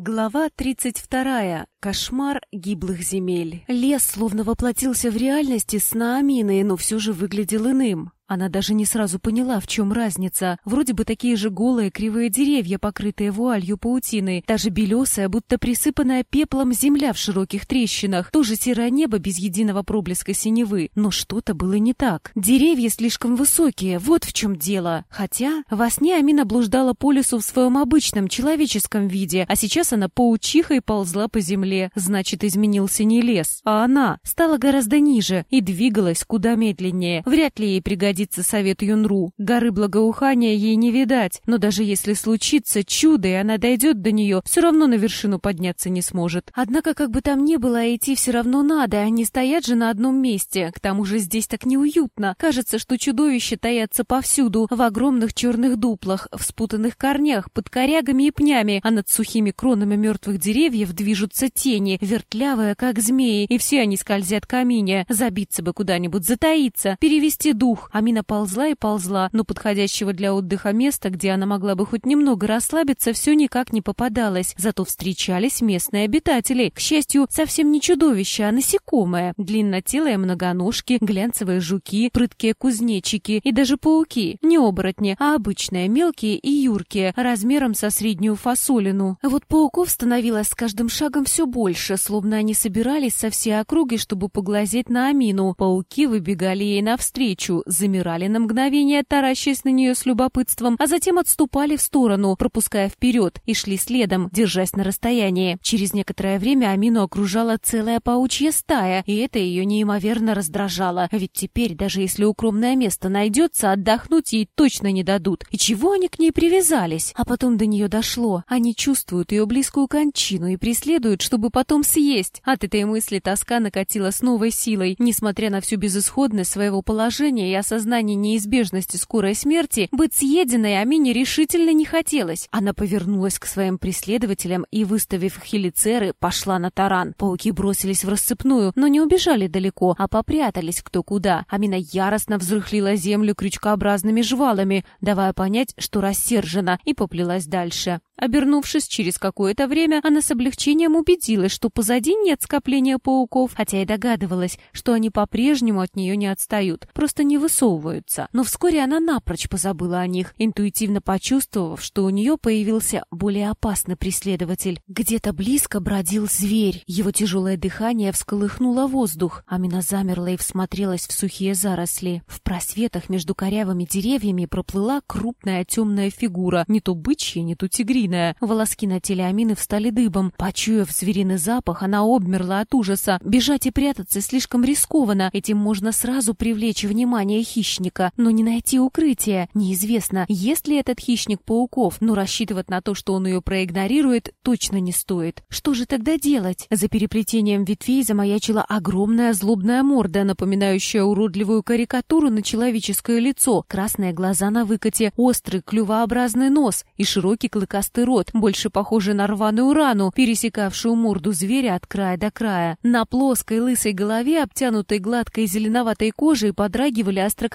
Глава 32. Кошмар гиблых земель. Лес словно воплотился в реальности сна Амины, но все же выглядел иным. Она даже не сразу поняла, в чем разница. Вроде бы такие же голые кривые деревья, покрытые вуалью паутины, даже белесая, будто присыпанная пеплом земля в широких трещинах, тоже серое небо без единого проблеска синевы. Но что-то было не так. Деревья слишком высокие, вот в чем дело. Хотя во сне Амина блуждала по лесу в своем обычном человеческом виде, а сейчас она паучихой ползла по земле. Значит, изменился не лес, а она. Стала гораздо ниже и двигалась куда медленнее. Вряд ли ей пригодится пригодится совет Юнру. Горы благоухания ей не видать, но даже если случится чудо, и она дойдет до нее, все равно на вершину подняться не сможет. Однако, как бы там ни было, идти все равно надо, они стоят же на одном месте. К тому же здесь так неуютно. Кажется, что чудовища таятся повсюду, в огромных черных дуплах, в спутанных корнях, под корягами и пнями, а над сухими кронами мертвых деревьев движутся тени, вертлявые, как змеи, и все они скользят к камине. Забиться бы куда-нибудь, затаиться, перевести дух, а Амина ползла и ползла, но подходящего для отдыха места, где она могла бы хоть немного расслабиться, все никак не попадалось. Зато встречались местные обитатели. К счастью, совсем не чудовища, а насекомые. Длиннотелые многоножки, глянцевые жуки, прыткие кузнечики и даже пауки. Не оборотни, а обычные, мелкие и юркие, размером со среднюю фасолину. Вот пауков становилось с каждым шагом все больше, словно они собирались со всей округи, чтобы поглазеть на Амину. Пауки выбегали ей навстречу, замерзали замирали на мгновение, таращаясь на нее с любопытством, а затем отступали в сторону, пропуская вперед, и шли следом, держась на расстоянии. Через некоторое время Амину окружала целая паучья стая, и это ее неимоверно раздражало. Ведь теперь, даже если укромное место найдется, отдохнуть ей точно не дадут. И чего они к ней привязались? А потом до нее дошло. Они чувствуют ее близкую кончину и преследуют, чтобы потом съесть. От этой мысли тоска накатила с новой силой. Несмотря на всю безысходность своего положения и осознание осознании неизбежности скорой смерти, быть съеденной Амине решительно не хотелось. Она повернулась к своим преследователям и, выставив хелицеры, пошла на таран. Пауки бросились в рассыпную, но не убежали далеко, а попрятались кто куда. Амина яростно взрыхлила землю крючкообразными жвалами, давая понять, что рассержена, и поплелась дальше. Обернувшись через какое-то время, она с облегчением убедилась, что позади нет скопления пауков, хотя и догадывалась, что они по-прежнему от нее не отстают, просто не высовываются. Но вскоре она напрочь позабыла о них, интуитивно почувствовав, что у нее появился более опасный преследователь. Где-то близко бродил зверь. Его тяжелое дыхание всколыхнуло воздух. Амина замерла и всмотрелась в сухие заросли. В просветах между корявыми деревьями проплыла крупная темная фигура, не то бычья, не то тигриная. Волоски на теле Амины встали дыбом. Почуяв звериный запах, она обмерла от ужаса. Бежать и прятаться слишком рискованно. Этим можно сразу привлечь внимание хищника, но не найти укрытие. Неизвестно, есть ли этот хищник пауков, но рассчитывать на то, что он ее проигнорирует, точно не стоит. Что же тогда делать? За переплетением ветвей замаячила огромная злобная морда, напоминающая уродливую карикатуру на человеческое лицо. Красные глаза на выкате, острый клювообразный нос и широкий клыкастый рот, больше похожий на рваную рану, пересекавшую морду зверя от края до края. На плоской лысой голове, обтянутой гладкой зеленоватой кожей, подрагивали остроконечные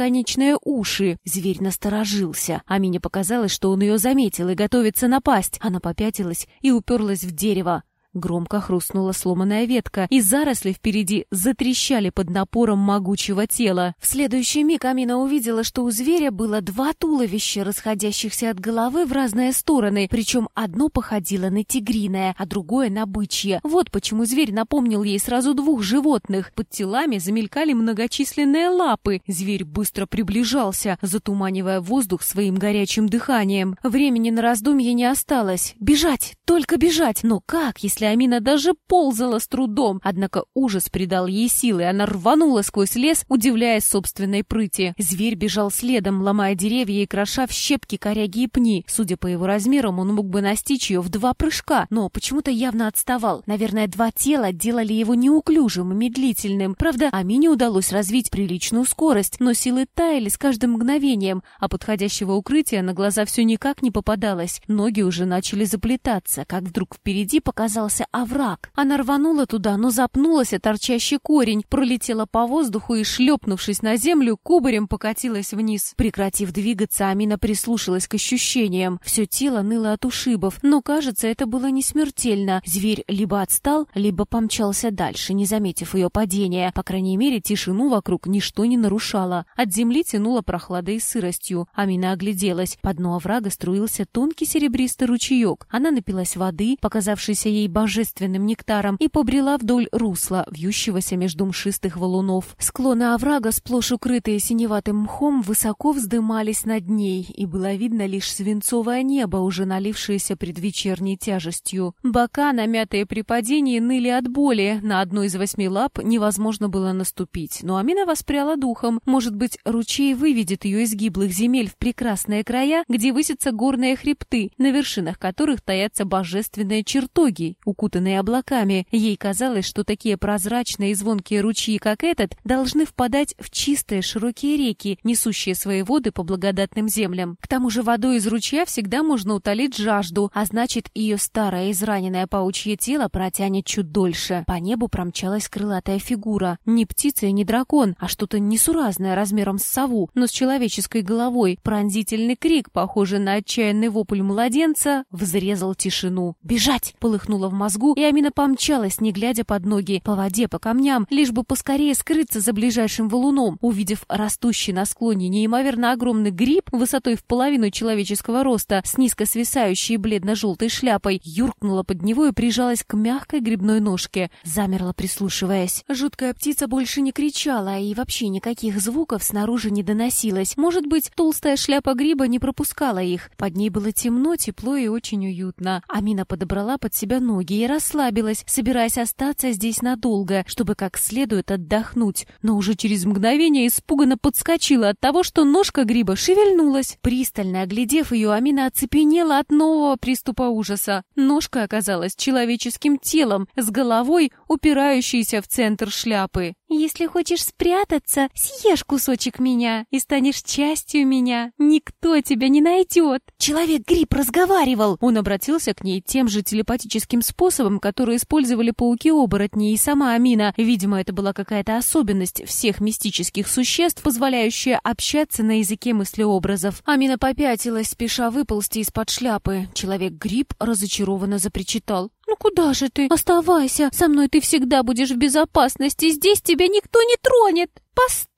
уши. Зверь насторожился. Амине показалось, что он ее заметил и готовится напасть. Она попятилась и уперлась в дерево. Громко хрустнула сломанная ветка, и заросли впереди затрещали под напором могучего тела. В следующий миг Амина увидела, что у зверя было два туловища, расходящихся от головы в разные стороны, причем одно походило на тигриное, а другое на бычье. Вот почему зверь напомнил ей сразу двух животных. Под телами замелькали многочисленные лапы. Зверь быстро приближался, затуманивая воздух своим горячим дыханием. Времени на раздумье не осталось. Бежать! Только бежать! Но как, если если Амина даже ползала с трудом. Однако ужас придал ей силы, она рванула сквозь лес, удивляясь собственной прыти. Зверь бежал следом, ломая деревья и кроша в щепки коряги и пни. Судя по его размерам, он мог бы настичь ее в два прыжка, но почему-то явно отставал. Наверное, два тела делали его неуклюжим и медлительным. Правда, Амине удалось развить приличную скорость, но силы таяли с каждым мгновением, а подходящего укрытия на глаза все никак не попадалось. Ноги уже начали заплетаться, как вдруг впереди показался начинался овраг. Она рванула туда, но запнулась о торчащий корень, пролетела по воздуху и, шлепнувшись на землю, кубарем покатилась вниз. Прекратив двигаться, Амина прислушалась к ощущениям. Все тело ныло от ушибов, но, кажется, это было не смертельно. Зверь либо отстал, либо помчался дальше, не заметив ее падения. По крайней мере, тишину вокруг ничто не нарушало. От земли тянуло прохладой и сыростью. Амина огляделась. По дну оврага струился тонкий серебристый ручеек. Она напилась воды, показавшейся ей божественным нектаром, и побрела вдоль русла, вьющегося между мшистых валунов. Склоны оврага, сплошь укрытые синеватым мхом, высоко вздымались над ней, и было видно лишь свинцовое небо, уже налившееся предвечерней тяжестью. Бока, намятые при падении, ныли от боли. На одну из восьми лап невозможно было наступить, но Амина воспряла духом. Может быть, ручей выведет ее из гиблых земель в прекрасные края, где высятся горные хребты, на вершинах которых таятся божественные чертоги, укутанные облаками. Ей казалось, что такие прозрачные и звонкие ручьи, как этот, должны впадать в чистые широкие реки, несущие свои воды по благодатным землям. К тому же водой из ручья всегда можно утолить жажду, а значит, ее старое израненное паучье тело протянет чуть дольше. По небу промчалась крылатая фигура. Не птица и не дракон, а что-то несуразное размером с сову, но с человеческой головой. Пронзительный крик, похожий на отчаянный вопль младенца, взрезал тишину. «Бежать!» — полыхнуло в мозгу, и Амина помчалась, не глядя под ноги, по воде, по камням, лишь бы поскорее скрыться за ближайшим валуном. Увидев растущий на склоне неимоверно огромный гриб высотой в половину человеческого роста с низко свисающей бледно-желтой шляпой, юркнула под него и прижалась к мягкой грибной ножке. Замерла, прислушиваясь. Жуткая птица больше не кричала, и вообще никаких звуков снаружи не доносилось. Может быть, толстая шляпа гриба не пропускала их. Под ней было темно, тепло и очень уютно. Амина подобрала под себя ноги и расслабилась, собираясь остаться здесь надолго, чтобы как следует отдохнуть. Но уже через мгновение испуганно подскочила от того, что ножка гриба шевельнулась. Пристально оглядев ее, Амина оцепенела от нового приступа ужаса. Ножка оказалась человеческим телом, с головой, упирающейся в центр шляпы. «Если хочешь спрятаться, съешь кусочек меня и станешь частью меня. Никто тебя не найдет!» Человек-гриб разговаривал! Он обратился к ней тем же телепатическим способом, который использовали пауки-оборотни и сама Амина. Видимо, это была какая-то особенность всех мистических существ, позволяющая общаться на языке мыслеобразов. Амина попятилась, спеша выползти из-под шляпы. Человек-гриб разочарованно запричитал. «Ну куда же ты? Оставайся! Со мной ты всегда будешь в безопасности! Здесь тебя никто не тронет!» «Постой!»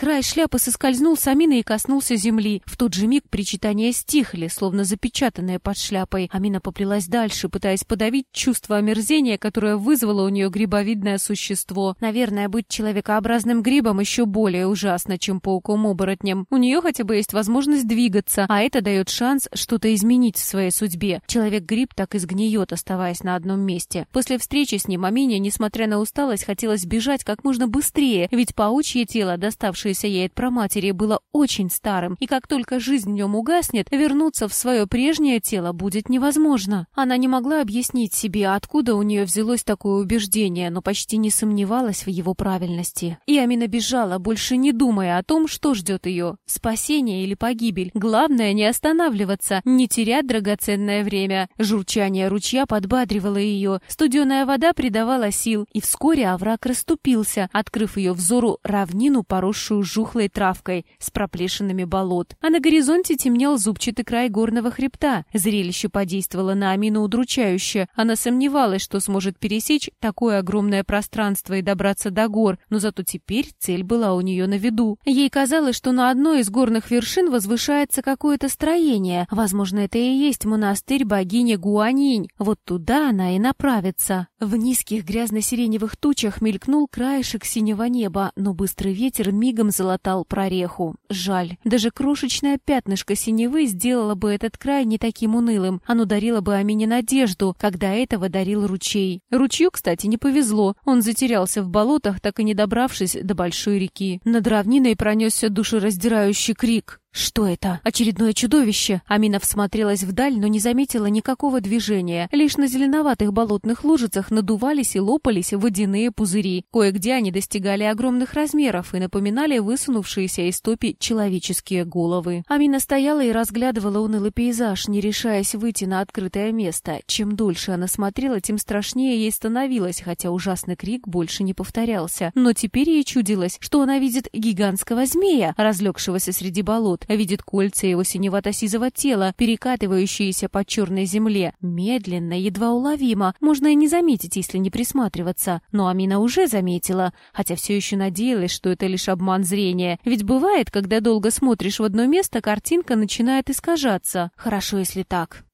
Край шляпы соскользнул с Амины и коснулся земли. В тот же миг причитания стихли, словно запечатанные под шляпой. Амина поплелась дальше, пытаясь подавить чувство омерзения, которое вызвало у нее грибовидное существо. Наверное, быть человекообразным грибом еще более ужасно, чем пауком-оборотнем. У нее хотя бы есть возможность двигаться, а это дает шанс что-то изменить в своей судьбе. Человек-гриб так и сгниет, оставаясь на одном месте. После встречи с ним Амине, несмотря на усталость, хотелось бежать как можно быстрее, ведь паучье тело, доставшееся ей от проматери, было очень старым, и как только жизнь в нем угаснет, вернуться в свое прежнее тело будет невозможно. Она не могла объяснить себе, откуда у нее взялось такое убеждение, но почти не сомневалась в его правильности. И Амина бежала, больше не думая о том, что ждет ее – спасение или погибель. Главное не останавливаться, не терять драгоценное время. Журчание ручья подбадривало ее, студеная вода придавала сил, и вскоре овраг расступился, открыв ее взору равнину, поросшую жухлой травкой с проплешинами болот. А на горизонте темнел зубчатый край горного хребта. Зрелище подействовало на Амину удручающе. Она сомневалась, что сможет пересечь такое огромное пространство и добраться до гор, но зато теперь цель была у нее на виду. Ей казалось, что на одной из горных вершин возвышается какое-то строение. Возможно, это и есть монастырь богини Гуанинь. Вот туда она и направится. В низких грязно-сиреневых тучах мелькнул краешек синего неба, но быстрый ветер мигом залатал прореху. Жаль, даже крошечное пятнышко синевы сделало бы этот край не таким унылым. Оно дарило бы Амине надежду, когда этого дарил ручей. Ручью, кстати, не повезло. Он затерялся в болотах, так и не добравшись до большой реки. Над равниной пронесся душераздирающий крик. Что это? Очередное чудовище. Амина всмотрелась вдаль, но не заметила никакого движения. Лишь на зеленоватых болотных лужицах надувались и лопались водяные пузыри. Кое-где они достигали огромных размеров и напоминали высунувшиеся из топи человеческие головы. Амина стояла и разглядывала унылый пейзаж, не решаясь выйти на открытое место. Чем дольше она смотрела, тем страшнее ей становилось, хотя ужасный крик больше не повторялся. Но теперь ей чудилось, что она видит гигантского змея, разлегшегося среди болот, идет, видит кольца его синевато-сизого тела, перекатывающиеся по черной земле. Медленно, едва уловимо, можно и не заметить, если не присматриваться. Но Амина уже заметила, хотя все еще надеялась, что это лишь обман зрения. Ведь бывает, когда долго смотришь в одно место, картинка начинает искажаться. Хорошо, если так.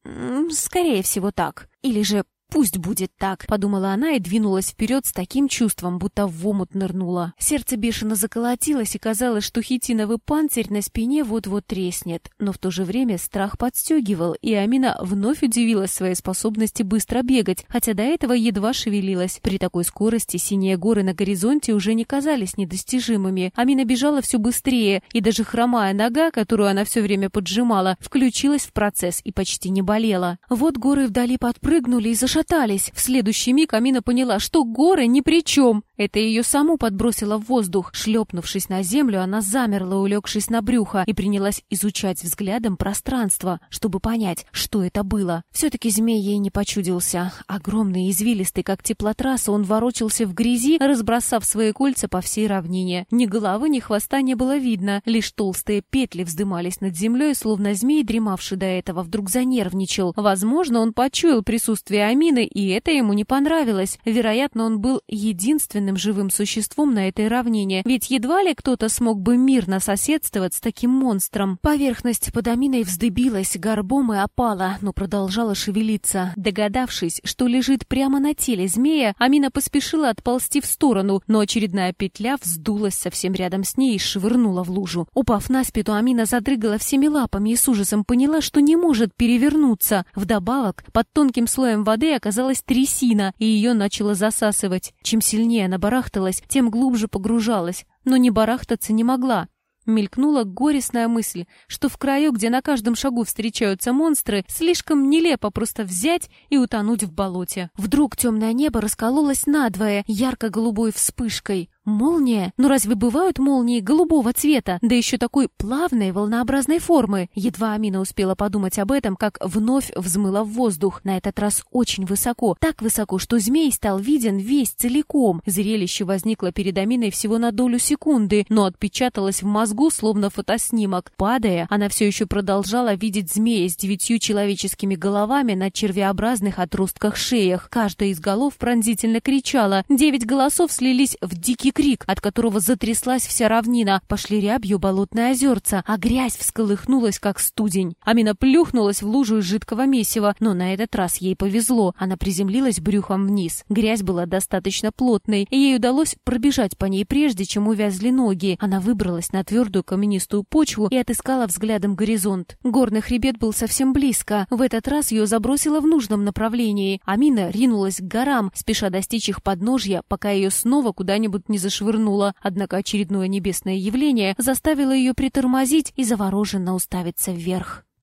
Скорее всего, так. Или же «Пусть будет так», — подумала она и двинулась вперед с таким чувством, будто в омут нырнула. Сердце бешено заколотилось, и казалось, что хитиновый панцирь на спине вот-вот треснет. Но в то же время страх подстегивал, и Амина вновь удивилась своей способности быстро бегать, хотя до этого едва шевелилась. При такой скорости синие горы на горизонте уже не казались недостижимыми. Амина бежала все быстрее, и даже хромая нога, которую она все время поджимала, включилась в процесс и почти не болела. Вот горы вдали подпрыгнули и зашли зашатались. В следующий миг Амина поняла, что горы ни при чем. Это ее саму подбросило в воздух. Шлепнувшись на землю, она замерла, улегшись на брюхо, и принялась изучать взглядом пространство, чтобы понять, что это было. Все-таки змей ей не почудился. Огромный, извилистый, как теплотрасса, он ворочался в грязи, разбросав свои кольца по всей равнине. Ни головы, ни хвоста не было видно, лишь толстые петли вздымались над землей, словно змей, дремавший до этого, вдруг занервничал. Возможно, он почуял присутствие Амины, мины, и это ему не понравилось. Вероятно, он был единственным живым существом на этой равнине, ведь едва ли кто-то смог бы мирно соседствовать с таким монстром. Поверхность под Аминой вздыбилась горбом и опала, но продолжала шевелиться. Догадавшись, что лежит прямо на теле змея, Амина поспешила отползти в сторону, но очередная петля вздулась совсем рядом с ней и швырнула в лужу. Упав на спину, Амина задрыгала всеми лапами и с ужасом поняла, что не может перевернуться. Вдобавок, под тонким слоем воды оказалась трясина, и ее начало засасывать. Чем сильнее она барахталась, тем глубже погружалась, но не барахтаться не могла. Мелькнула горестная мысль, что в краю, где на каждом шагу встречаются монстры, слишком нелепо просто взять и утонуть в болоте. Вдруг темное небо раскололось надвое ярко-голубой вспышкой. Молния? Ну разве бывают молнии голубого цвета, да еще такой плавной волнообразной формы? Едва Амина успела подумать об этом, как вновь взмыла в воздух, на этот раз очень высоко, так высоко, что змей стал виден весь целиком. Зрелище возникло перед Аминой всего на долю секунды, но отпечаталось в мозгу, словно фотоснимок. Падая, она все еще продолжала видеть змея с девятью человеческими головами на червеобразных отростках шеях. Каждая из голов пронзительно кричала. Девять голосов слились в дикий крик, от которого затряслась вся равнина. Пошли рябью болотные озерца, а грязь всколыхнулась, как студень. Амина плюхнулась в лужу из жидкого месива, но на этот раз ей повезло. Она приземлилась брюхом вниз. Грязь была достаточно плотной, и ей удалось пробежать по ней прежде, чем увязли ноги. Она выбралась на твердую каменистую почву и отыскала взглядом горизонт. Горный хребет был совсем близко. В этот раз ее забросило в нужном направлении. Амина ринулась к горам, спеша достичь их подножья, пока ее снова куда-нибудь не зашвырнуло, однако очередное небесное явление заставило ее притормозить и завороженно уставиться вверх.